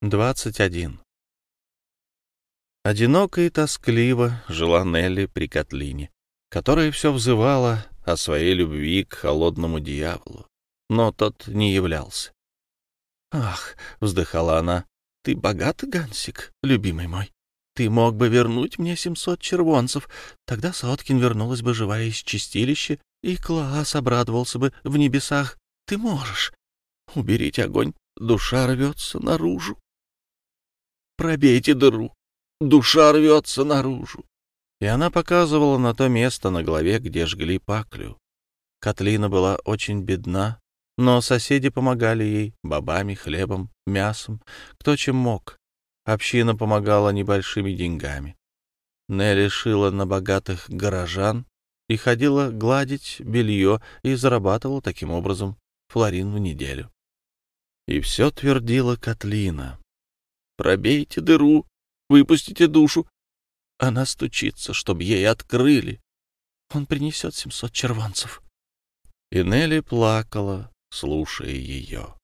21. Одиноко и тоскливо жила Нелли при Котлине, которая все взывала о своей любви к холодному дьяволу, но тот не являлся. «Ах!» — вздыхала она. «Ты богат, Гансик, любимый мой. Ты мог бы вернуть мне семьсот червонцев. Тогда Соткин вернулась бы живая из чистилища, и Клаас обрадовался бы в небесах. Ты можешь. Уберите огонь, душа рвется наружу. Пробейте дыру. Душа рвется наружу. И она показывала на то место на голове, где жгли паклю. Котлина была очень бедна, но соседи помогали ей бобами, хлебом, мясом, кто чем мог. Община помогала небольшими деньгами. Нелли шила на богатых горожан и ходила гладить белье и зарабатывала таким образом флорин в неделю. И все твердила Котлина. Пробейте дыру, выпустите душу. Она стучится, чтобы ей открыли. Он принесет семьсот червонцев. И Нелли плакала, слушая ее.